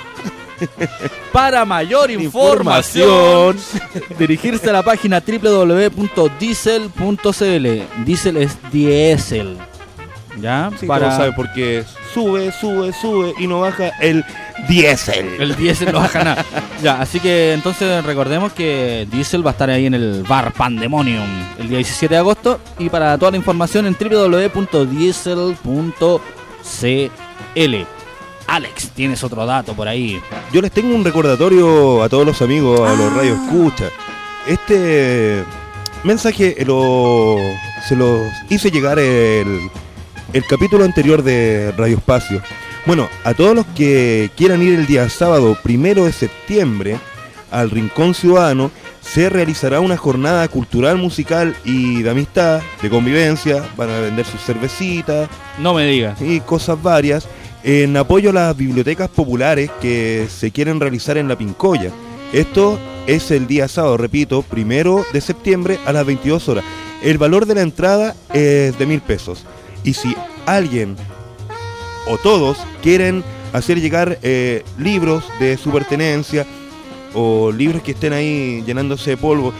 Para mayor información, dirigirse a la página www.diesel.cl. Diesel es diésel. ¿Ya? Sí, todos saben porque sube, sube, sube y no baja el diésel. El diésel no baja nada. Ya, así que entonces recordemos que Diesel va a estar ahí en el bar Pandemonium el día 17 de agosto. Y para toda la información en www.diesel.cl. Alex, tienes otro dato por ahí. Yo les tengo un recordatorio a todos los amigos, a los radio escucha. Este mensaje lo, se los hice llegar el, el capítulo anterior de Radio Espacio. Bueno, a todos los que quieran ir el día sábado, primero de septiembre, al Rincón Ciudadano, se realizará una jornada cultural, musical y de amistad, de convivencia. Van a vender sus cervecitas. No me digas. Y cosas varias. En apoyo a las bibliotecas populares que se quieren realizar en La Pincoya. Esto es el día sábado, repito, primero de septiembre a las 22 horas. El valor de la entrada es de mil pesos. Y si alguien o todos quieren hacer llegar eh, libros de su pertenencia o libros que estén ahí llenándose de polvo.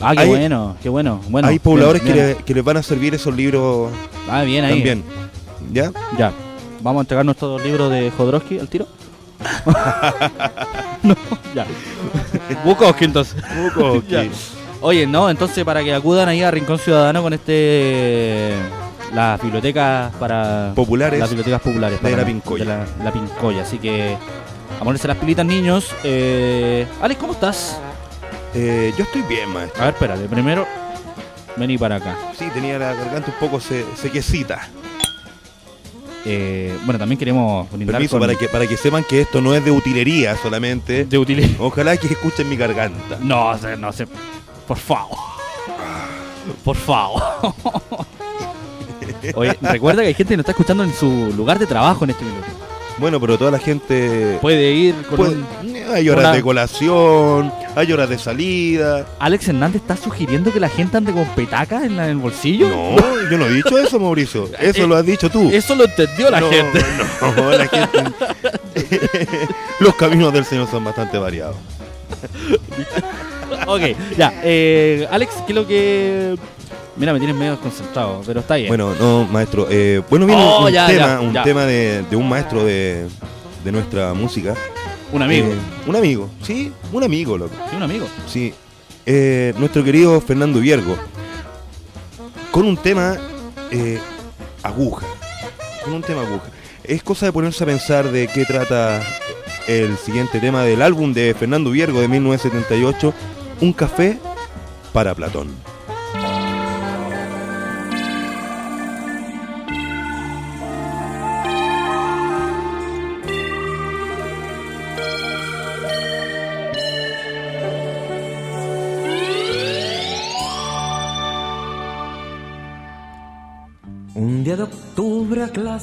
Ah, qué Hay- bueno, qué bueno. bueno hay pobladores bien, que, le- que les van a servir esos libros Ah, bien ahí. también. ¿Ya? Ya. Vamos a entregar nuestro libro de Jodorowsky al tiro. no, ya. Bukowski entonces. Bukowski. Oye, no, entonces para que acudan ahí a Rincón Ciudadano con este las bibliotecas para Populares las bibliotecas populares de para- la Pincoya. de la, la Pincoya, así que a ponerse las pilitas niños. Eh, Alex, ¿cómo estás? Eh, yo estoy bien, maestro. A ver, espérate, primero vení para acá. Sí, tenía la garganta un poco se- sequecita. Eh, bueno, también queremos brindar Permiso con- para que para que sepan que esto no es de utilería solamente. De utilería. Ojalá que escuchen mi garganta. No no sé. Por favor. Por favor. Oye, recuerda que hay gente que nos está escuchando en su lugar de trabajo en este minuto. Bueno, pero toda la gente Puede ir con puede- un- hay horas una- de colación, hay horas de salida. Alex Hernández está sugiriendo que la gente ande con petacas en, el bolsillo. No, yo no he dicho eso, Mauricio. Eso Eh, lo has dicho tú. Eso lo entendió la No, gente. No, la gente. Los caminos del Señor son bastante variados. ok, ya. eh, Alex, ¿qué es lo que...? Mira, me tienes medio desconcentrado, pero está bien. Bueno, no, maestro. eh, bueno, viene Oh, un ya, tema, ya, un ya. tema de, de un maestro de, de nuestra música. un amigo. Eh, un amigo, sí, un amigo, loco. Sí, un amigo. Sí, eh, nuestro querido Fernando Viergo, con un tema aguja, con un tema aguja. Es cosa de ponerse a pensar de qué trata el siguiente tema del álbum de Fernando Viergo de 1978, Un café para Platón.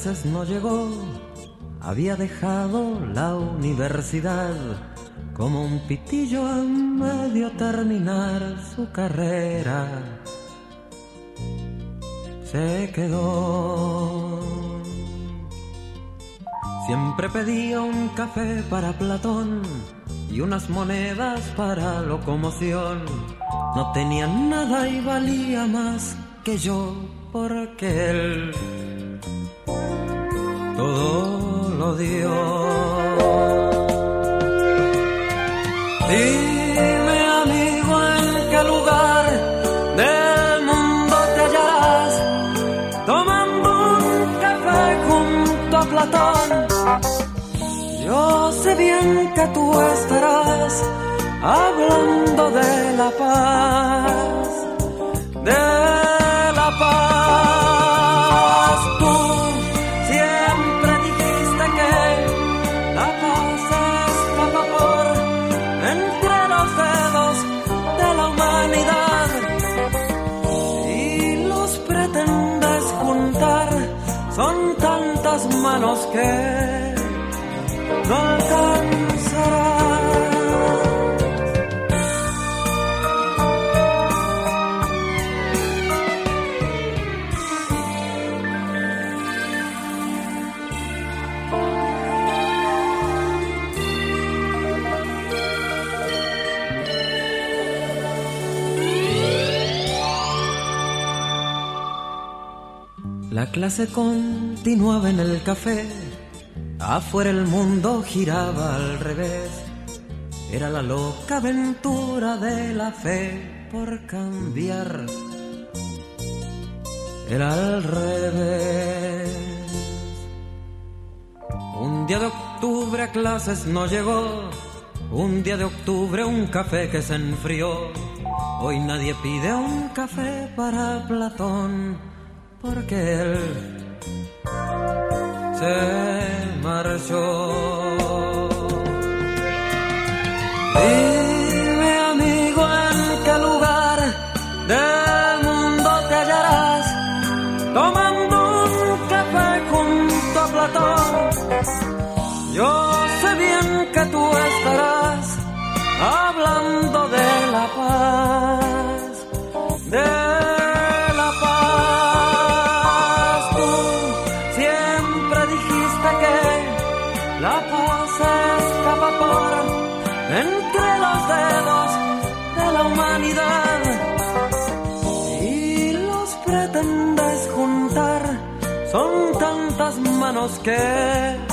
No llegó, había dejado la universidad como un pitillo a medio terminar su carrera. Se quedó. Siempre pedía un café para Platón y unas monedas para locomoción. No tenía nada y valía más que yo porque él todo lo dio. Dime amigo en qué lugar del mundo te hallarás tomando un café junto a Platón. Yo sé bien que tú estarás hablando de la paz, de la paz. Manos que no alcanzarás. La clase continuaba en el café, afuera el mundo giraba al revés. Era la loca aventura de la fe por cambiar. Era al revés. Un Un día de octubre a clases no llegó. Un día de octubre un café que se enfrió. Hoy nadie pide un café para Platón porque él se marchó. Dime amigo en qué lugar del mundo te hallarás tomando un café junto a Platón. Yo sé bien que tú estarás hablando de la paz, que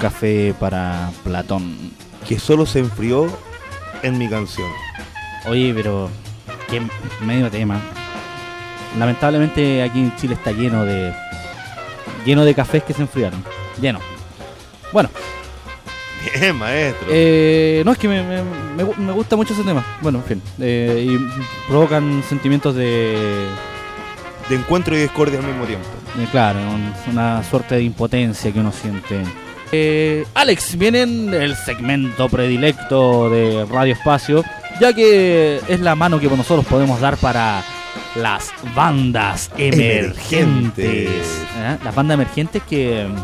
café para Platón. Que solo se enfrió en mi canción. Oye, pero qué medio tema. Lamentablemente aquí en Chile está lleno de lleno de cafés que se enfriaron. Lleno. Bueno, Bien, maestro. eh, no es que me, me- me gu- me gusta mucho ese tema. Bueno, en fin. eh, y provocan sentimientos de, De encuentro y discordia al mismo tiempo. de, claro, un- una suerte de impotencia que uno siente. Eh, Alex, viene en el segmento predilecto de Radio Espacio, ya que es la mano que nosotros podemos dar para las bandas emergentes. Emergentes. ¿eh? Las bandas emergentes que mm,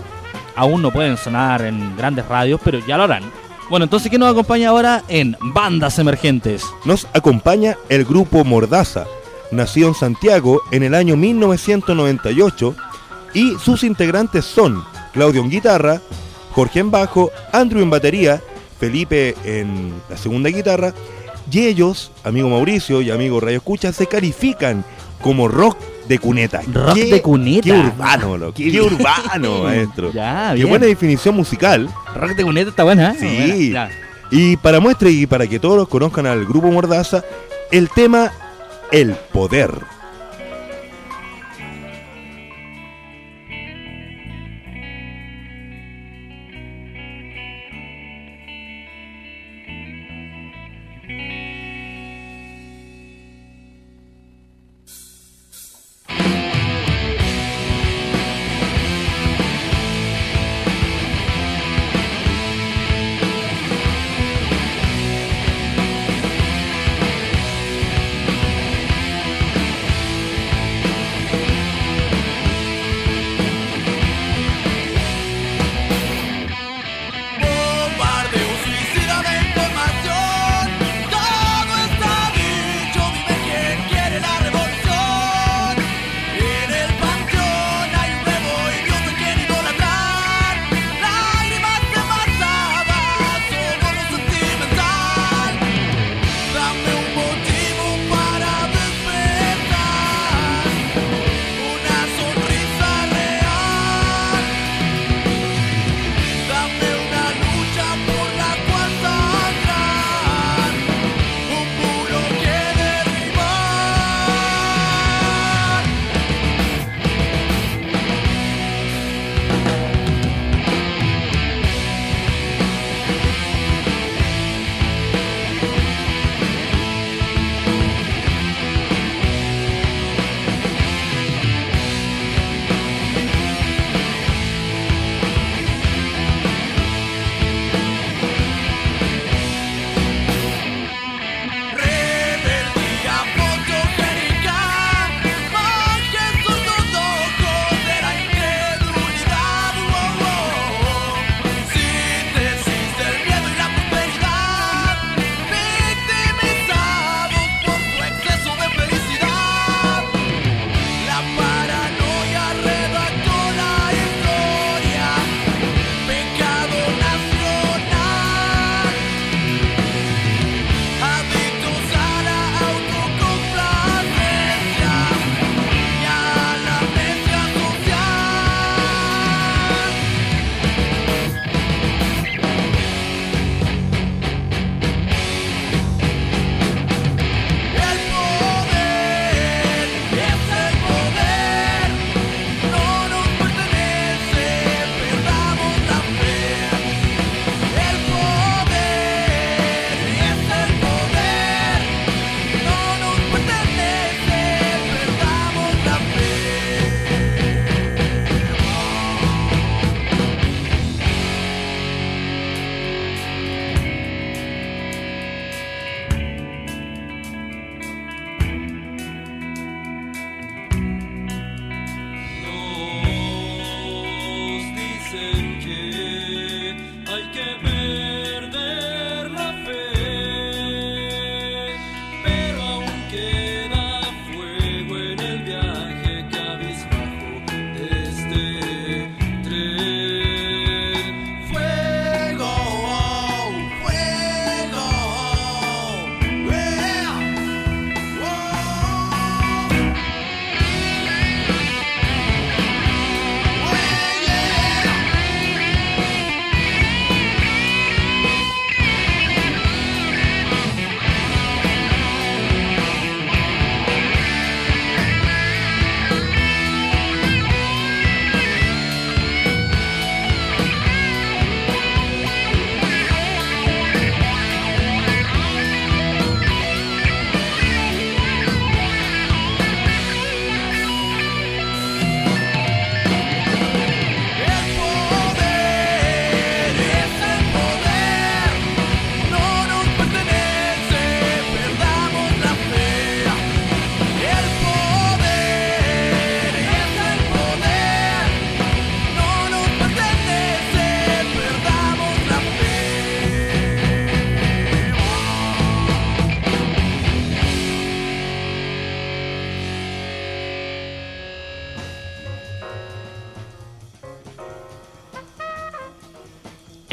aún no pueden sonar en grandes radios, pero ya lo harán. Bueno, entonces, ¿qué nos acompaña ahora en Bandas Emergentes? Nos acompaña el grupo Mordaza, nacido en Santiago en el año 1998 y sus integrantes son Claudio en guitarra, Jorge en bajo, Andrew en batería, Felipe en la segunda guitarra y ellos, amigo Mauricio y amigo Radio Escucha, se califican como rock de cuneta. Rock Qué- de cuneta. Qué urbano, lo- qué, bien. urbano, maestro. Ya, Qué bien. buena definición musical. Rock de cuneta está buena, ¿eh? Sí. Buena. Y para muestra y para que todos conozcan al grupo Mordaza, el tema El. Poder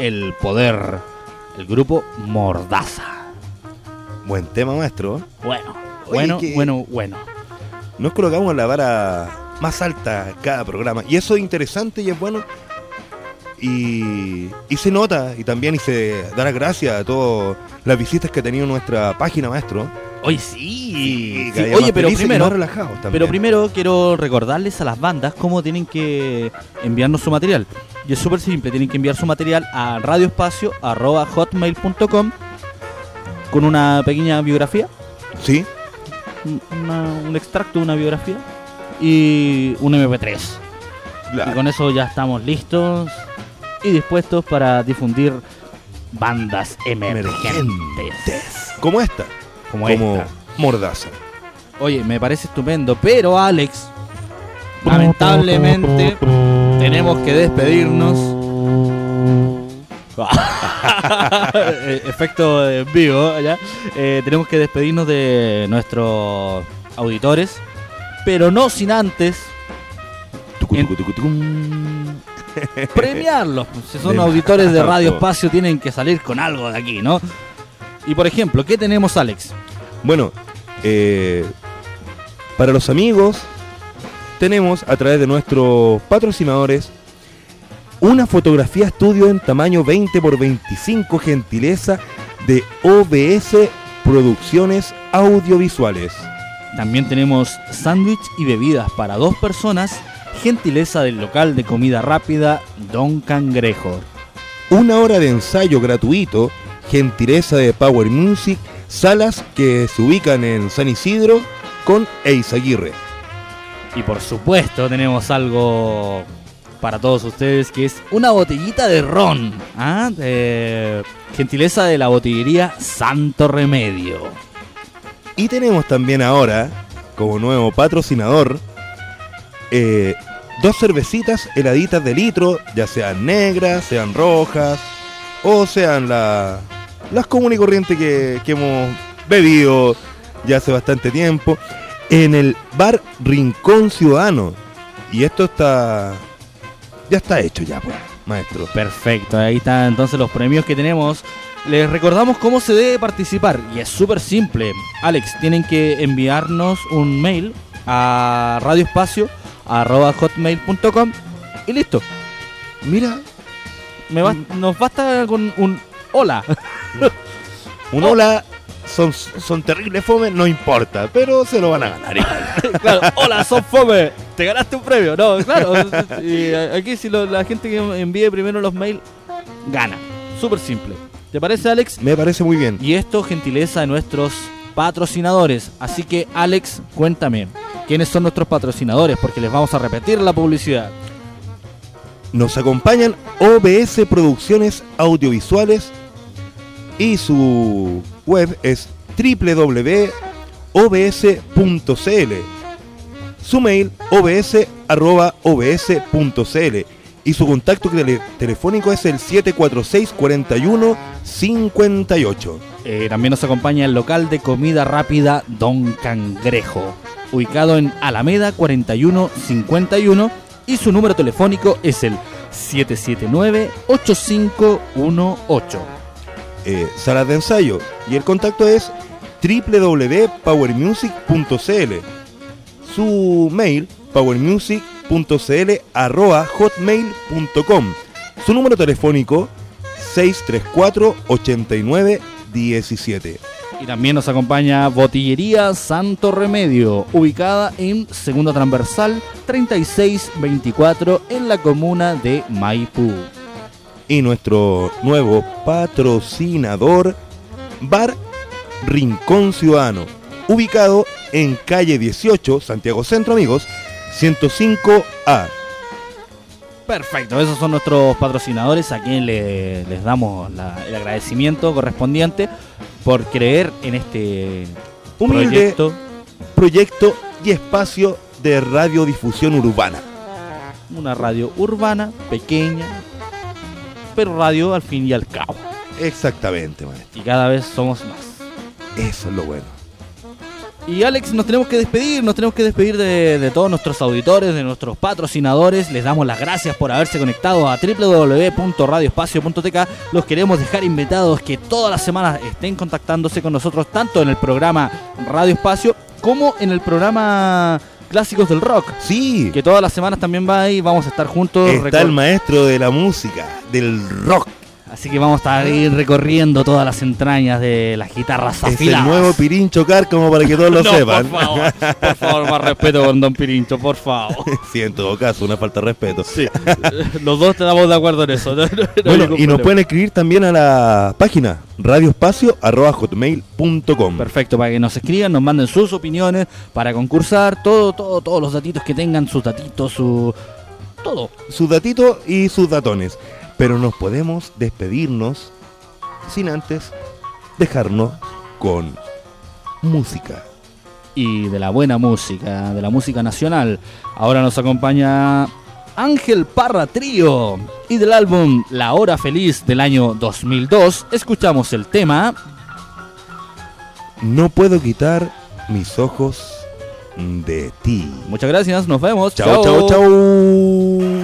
El Poder, el grupo Mordaza. Buen tema, maestro. Bueno, Oye, bueno, que- bueno, bueno. Nos colocamos la vara más alta cada programa. Y eso es interesante y es bueno. Y, y se nota y también y se da las gracias a todas las visitas que ha tenido nuestra página, maestro. Oye, sí. Sí, Oye, pero primero, pero primero quiero recordarles a las bandas cómo tienen que enviarnos su material. Y es súper simple, tienen que enviar su material a radioespacio.hotmail.com con una pequeña biografía, Sí, un- una- un extracto de una biografía y un MP3. claro. Y con eso ya estamos listos y dispuestos para difundir bandas emergentes. como esta, Como, como esta. Mordaza. Oye, me parece estupendo, pero Alex, lamentablemente tenemos que despedirnos. Efecto en vivo, ¿ya? Eh, tenemos que despedirnos de nuestros auditores, pero no sin antes En- premiarlos. pues, Si son auditores de Radio. Espacio, tienen que salir con algo de aquí, ¿no? Y por ejemplo, ¿qué tenemos, Alex? Bueno, eh, para los amigos, tenemos a través de nuestros patrocinadores una fotografía estudio en tamaño 20 x 25 gentileza de OBS Producciones Audiovisuales. También tenemos sándwich y bebidas para dos personas, gentileza del local de comida rápida Don Cangrejo. Una hora de ensayo gratuito, gentileza de Power Music, salas que se ubican en San Isidro con Eis Aguirre. Y por supuesto tenemos algo para todos ustedes que es una botellita de ron. ¿ah? Gentileza de la botillería Santo Remedio. Y tenemos también ahora, como nuevo patrocinador, eh, dos cervecitas heladitas de litro, ya sean negras, sean rojas, o sean la- las comunes y corrientes que, que hemos bebido ya hace bastante tiempo, en el bar Rincón Ciudadano. Y esto está... ya está hecho ya, pues, maestro. Perfecto, ahí están entonces los premios que tenemos. Les recordamos cómo se debe participar y es súper simple. Alex, tienen que enviarnos un mail a radioespacio.hotmail.com y listo. Mira, Me bas- nos basta con un hola. un hola... Son, son terribles fome, no importa, pero se lo van a ganar igual. claro, hola, son fome, te ganaste un premio. No, claro. y aquí si lo- la gente que envíe primero los mails gana. Súper simple. ¿Te parece, Alex? Me parece muy bien. Y esto, gentileza de nuestros patrocinadores. Así que, Alex, cuéntame, ¿quiénes son nuestros patrocinadores? Porque les vamos a repetir la publicidad. Nos acompañan OBS Producciones Audiovisuales y su web es www.obs.cl. Su mail obs.obs.cl y su contacto tele- telefónico es el 746 41 58. Eh, también nos acompaña el local de comida rápida Don Cangrejo, ubicado en Alameda 4151 y su número telefónico es el 779-8518. Eh, salas de ensayo. Y el contacto es www.powermusic.cl su mail powermusic.cl arroba hotmail.com su número telefónico 634 89 17 Y también nos acompaña Botillería Santo Remedio, ubicada en Segunda Transversal 3624 en la comuna de Maipú. Y nuestro nuevo patrocinador Bar Rincón Ciudadano ubicado en calle 18 Santiago Centro amigos 105A Perfecto, esos son nuestros patrocinadores a quien le- les damos la- el agradecimiento correspondiente por creer en este humilde proyecto. proyecto y espacio de radiodifusión urbana. Una radio urbana, pequeña, pero radio al fin y al cabo. Exactamente, maestro. Y cada vez somos más. Eso es lo bueno. Y Alex, nos tenemos que despedir, nos tenemos que despedir de, de todos nuestros auditores, de nuestros patrocinadores. Les damos las gracias por haberse conectado a www.radioespacio.tk. Los queremos dejar invitados que todas las semanas estén contactándose con nosotros, tanto en el programa Radio Espacio como en el programa Clásicos del Rock. Sí. Que todas las semanas también va ahí, vamos a estar juntos. Está el maestro de la música, del rock. Así que vamos a ahí recorriendo todas las entrañas de las guitarras Es el nuevo Pirincho Carcamo para que todos lo No, sepan. Por favor, por favor, más respeto con Don Pirincho, por favor. sí, en todo caso, una falta de respeto. Sí, los dos estamos de acuerdo en eso. No- no- Bueno, y nos pueden escribir también a la página radioespacio.hotmail.com. Perfecto, para que nos escriban, nos manden sus opiniones, para concursar, todo, todo, todos los datitos que tengan, sus datitos, su... Todo. Sus datitos y sus datones. Pero nos podemos despedirnos sin antes dejarnos con música. Y de la buena música, de la música nacional. Ahora nos acompaña Ángel Parra Trío. Y del álbum La Hora Feliz del año 2002, escuchamos el tema... No puedo quitar mis ojos de ti. Muchas gracias, nos vemos. Chao, chao, chao.